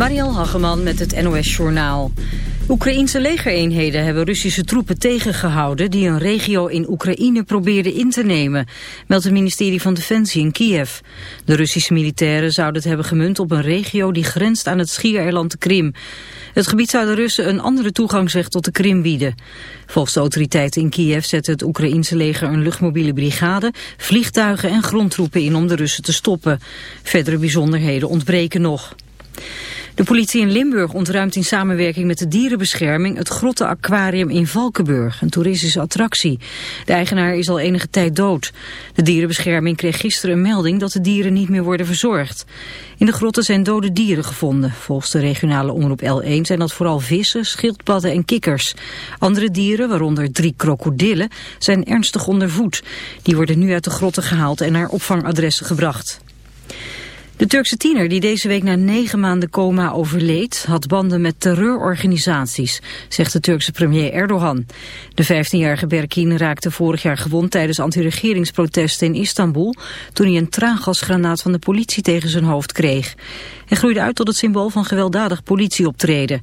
Mariel Hageman met het NOS Journaal. Oekraïense legereenheden hebben Russische troepen tegengehouden... die een regio in Oekraïne probeerden in te nemen... meldt het ministerie van Defensie in Kiev. De Russische militairen zouden het hebben gemunt op een regio... die grenst aan het schiereiland de Krim. Het gebied zou de Russen een andere toegangsweg tot de Krim bieden. Volgens de autoriteiten in Kiev zette het Oekraïense leger een luchtmobiele brigade... vliegtuigen en grondtroepen in om de Russen te stoppen. Verdere bijzonderheden ontbreken nog. De politie in Limburg ontruimt in samenwerking met de dierenbescherming het grotte aquarium in Valkenburg, een toeristische attractie. De eigenaar is al enige tijd dood. De dierenbescherming kreeg gisteren een melding dat de dieren niet meer worden verzorgd. In de grotten zijn dode dieren gevonden. Volgens de regionale omroep L1 zijn dat vooral vissen, schildpadden en kikkers. Andere dieren, waaronder drie krokodillen, zijn ernstig ondervoed. Die worden nu uit de grotten gehaald en naar opvangadressen gebracht. De Turkse tiener die deze week na negen maanden coma overleed... had banden met terreurorganisaties, zegt de Turkse premier Erdogan. De 15-jarige Berkin raakte vorig jaar gewond tijdens anti-regeringsprotesten in Istanbul... toen hij een traangasgranaat van de politie tegen zijn hoofd kreeg. Hij groeide uit tot het symbool van gewelddadig politieoptreden.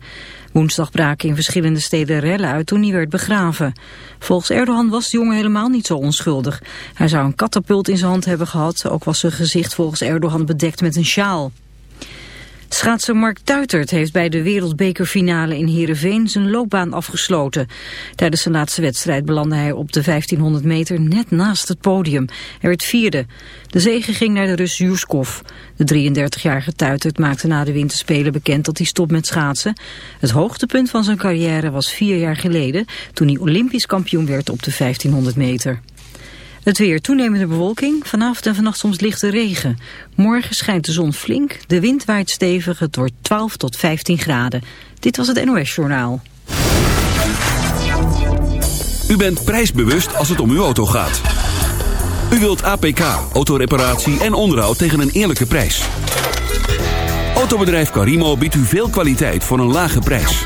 Woensdag braken in verschillende steden rellen uit toen hij werd begraven. Volgens Erdogan was de jongen helemaal niet zo onschuldig. Hij zou een katapult in zijn hand hebben gehad. Ook was zijn gezicht volgens Erdogan bedekt met een sjaal. Schaatser Mark Tuitert heeft bij de wereldbekerfinale in Heerenveen zijn loopbaan afgesloten. Tijdens zijn laatste wedstrijd belandde hij op de 1500 meter net naast het podium. Hij werd vierde. De zege ging naar de Rus Juskov. De 33-jarige Tuitert maakte na de winterspelen bekend dat hij stopt met schaatsen. Het hoogtepunt van zijn carrière was vier jaar geleden toen hij olympisch kampioen werd op de 1500 meter. Het weer toenemende bewolking, vanavond en vannacht soms lichte regen. Morgen schijnt de zon flink, de wind waait stevig, het wordt 12 tot 15 graden. Dit was het NOS Journaal. U bent prijsbewust als het om uw auto gaat. U wilt APK, autoreparatie en onderhoud tegen een eerlijke prijs. Autobedrijf Carimo biedt u veel kwaliteit voor een lage prijs.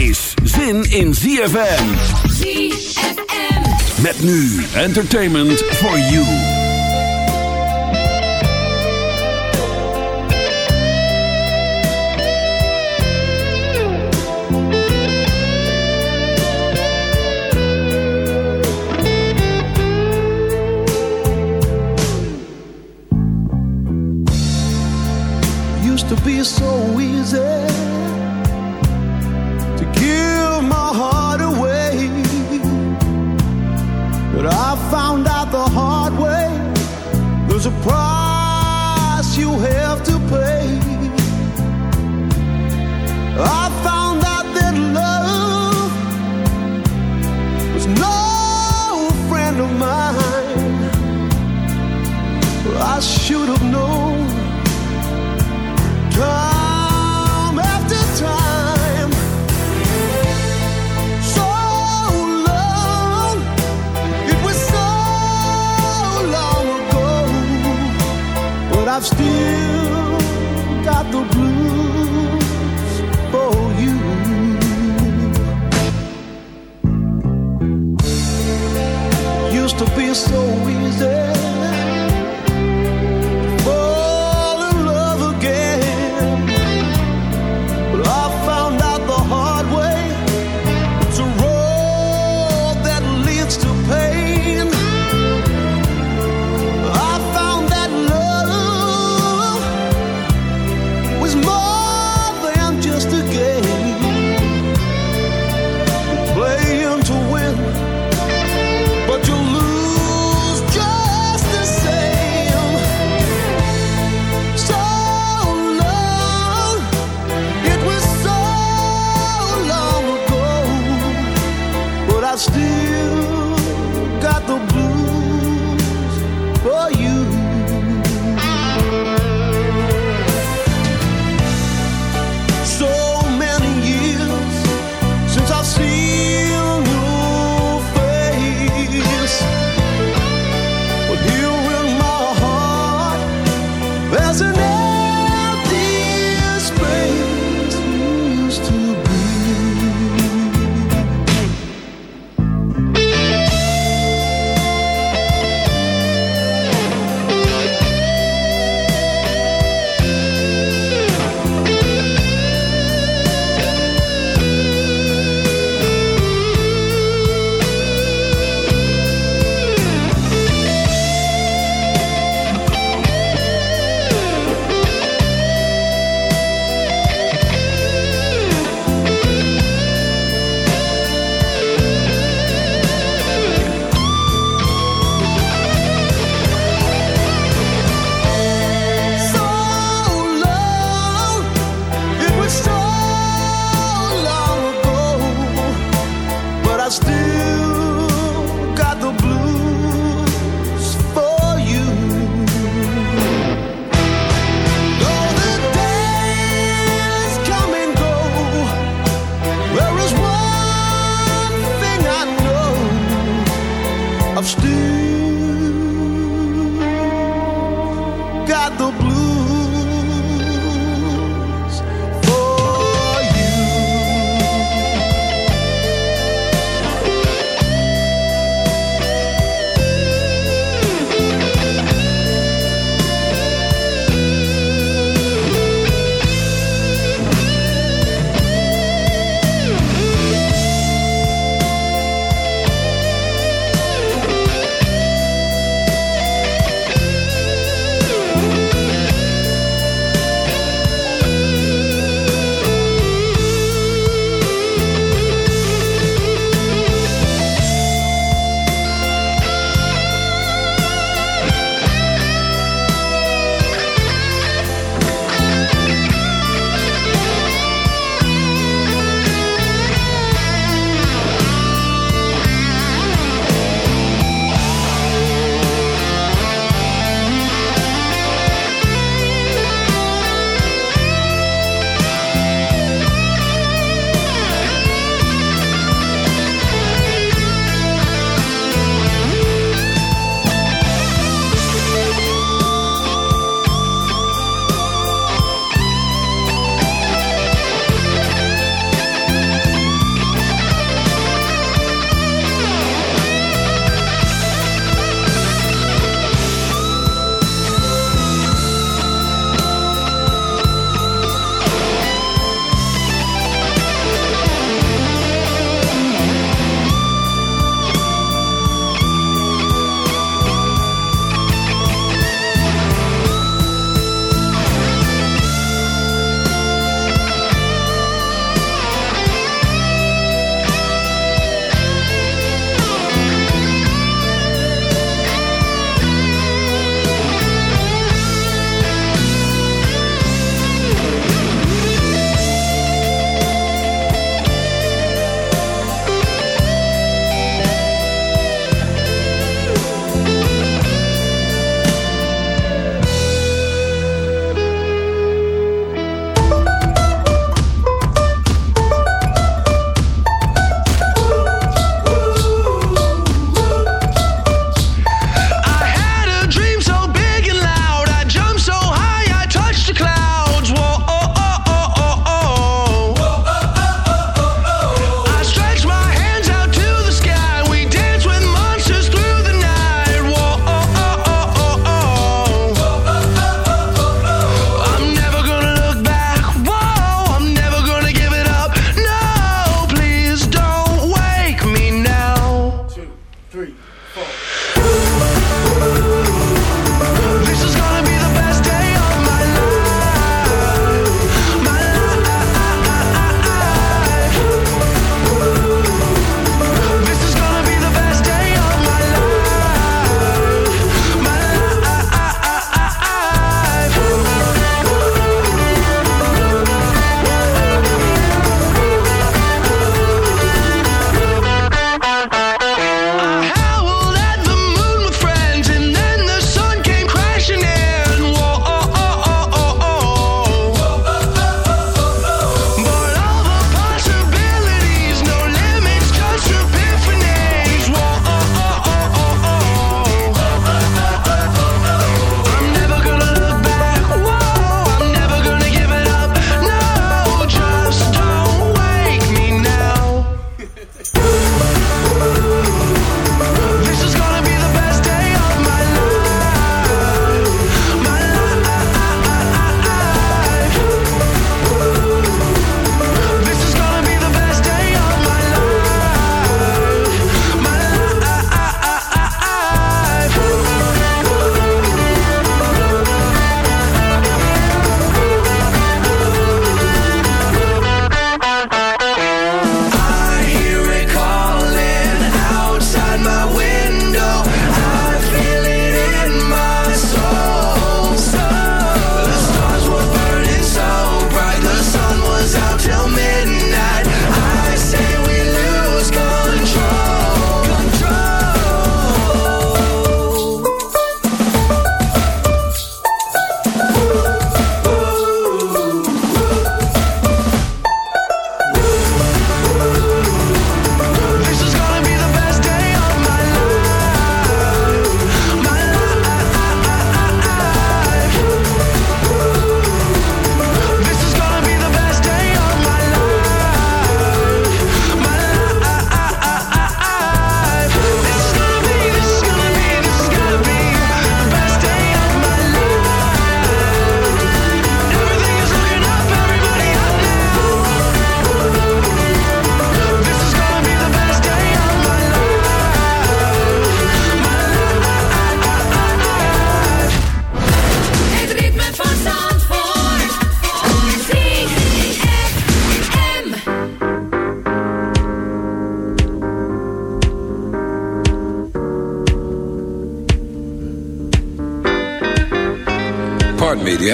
is zin in ZFM. ZFM. Met nu entertainment for you. Used to be so easy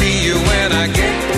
see you when I get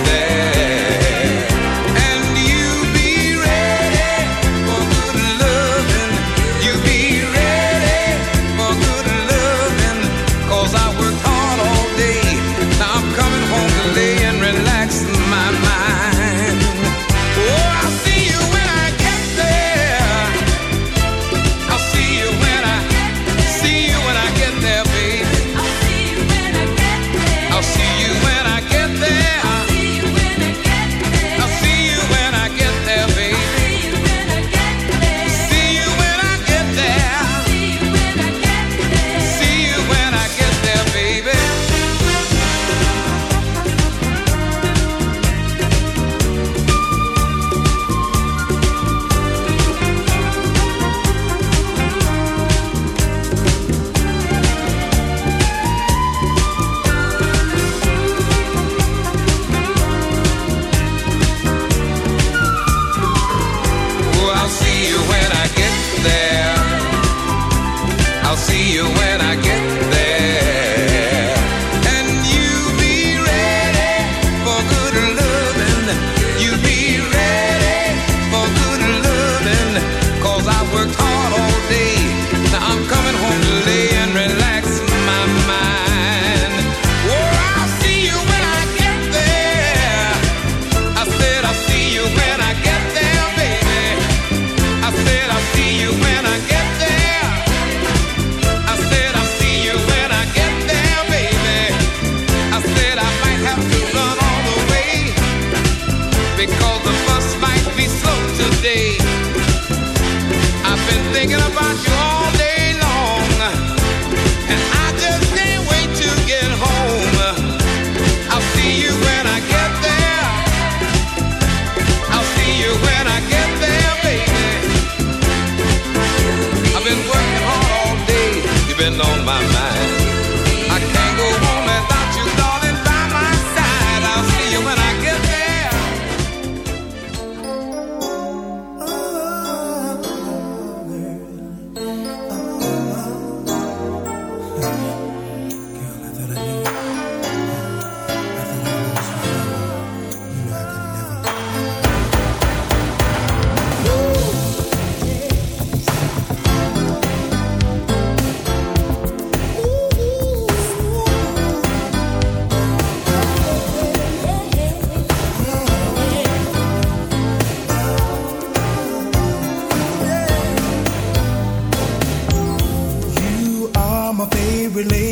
relate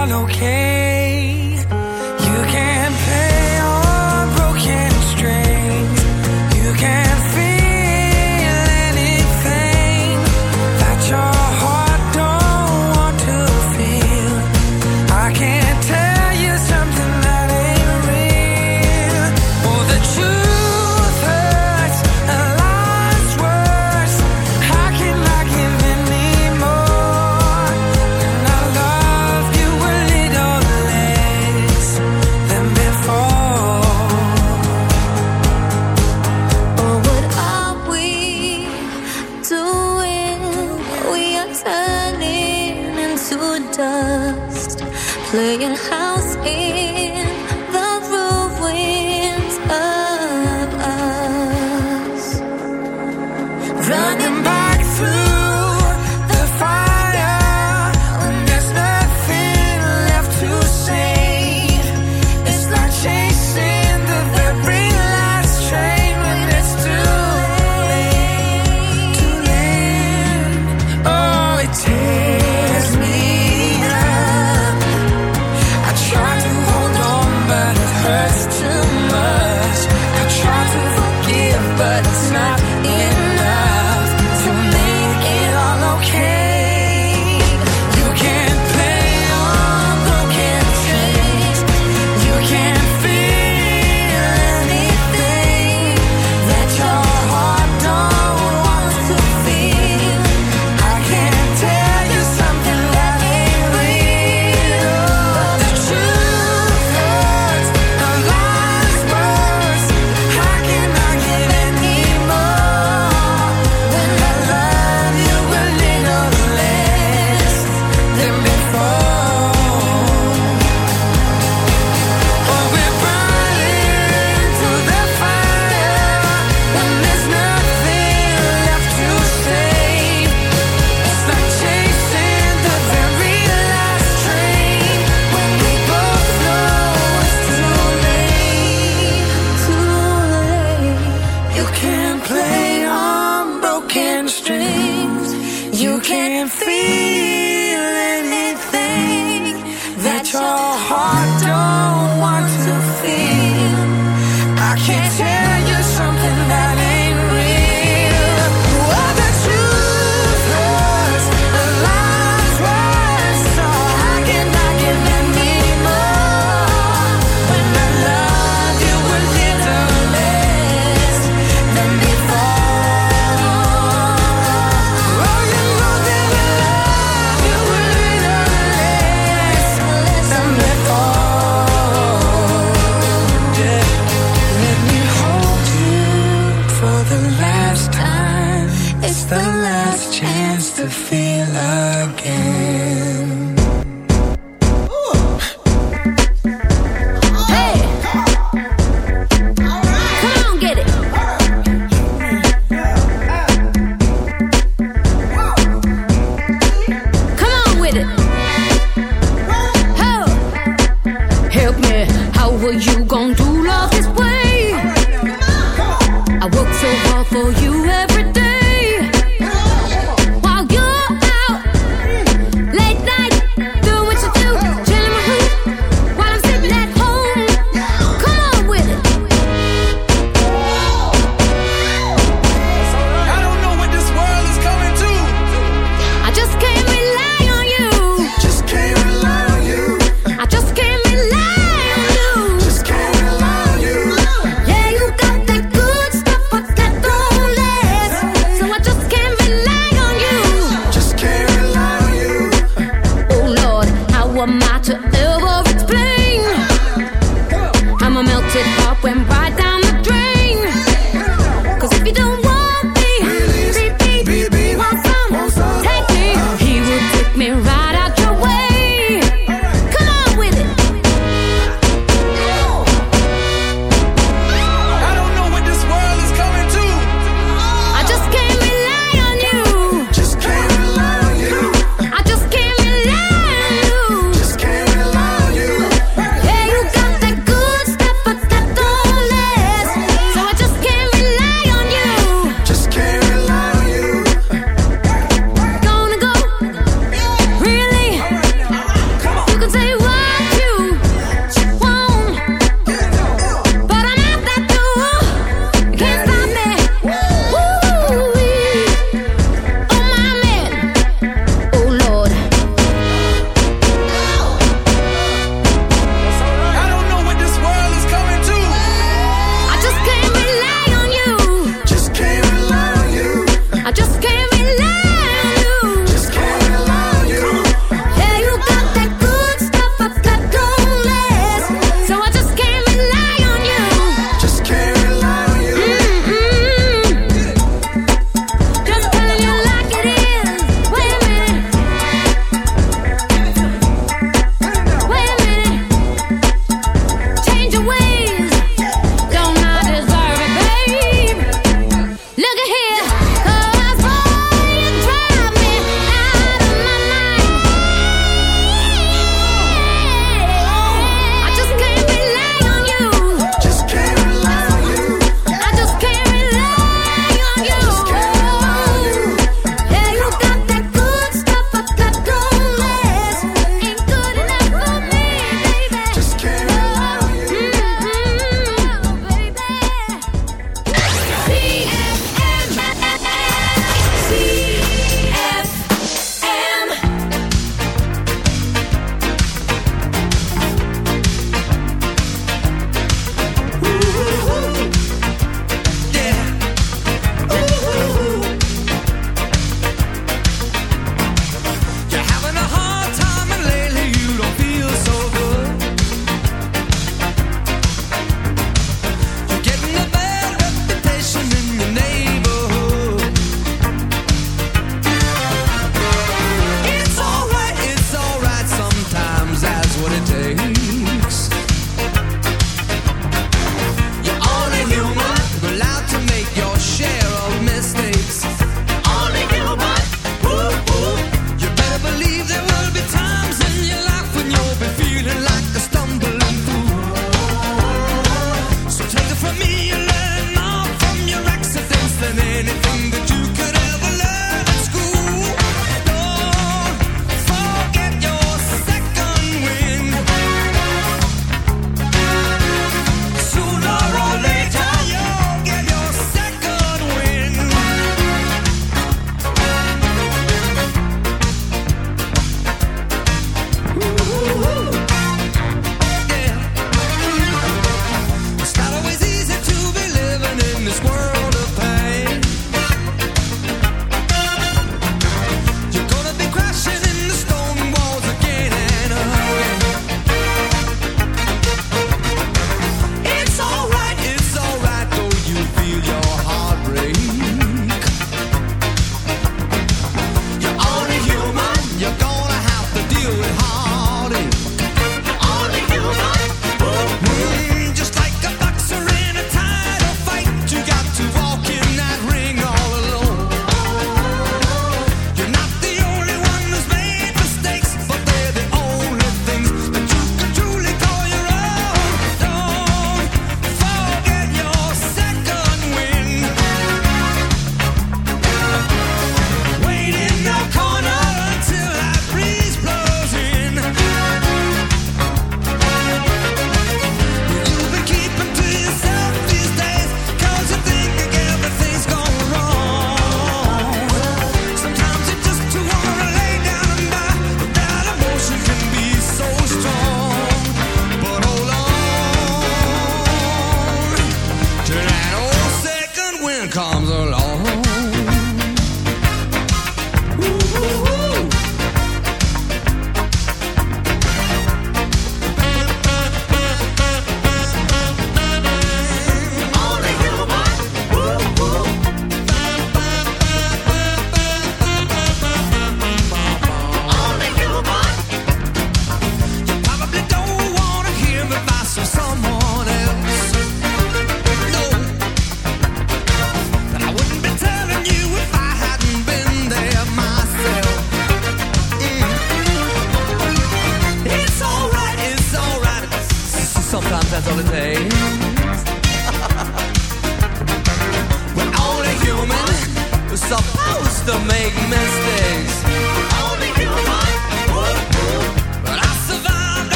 all okay.